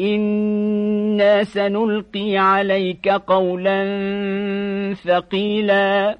إنا سنلقي عليك قولا ثقيلا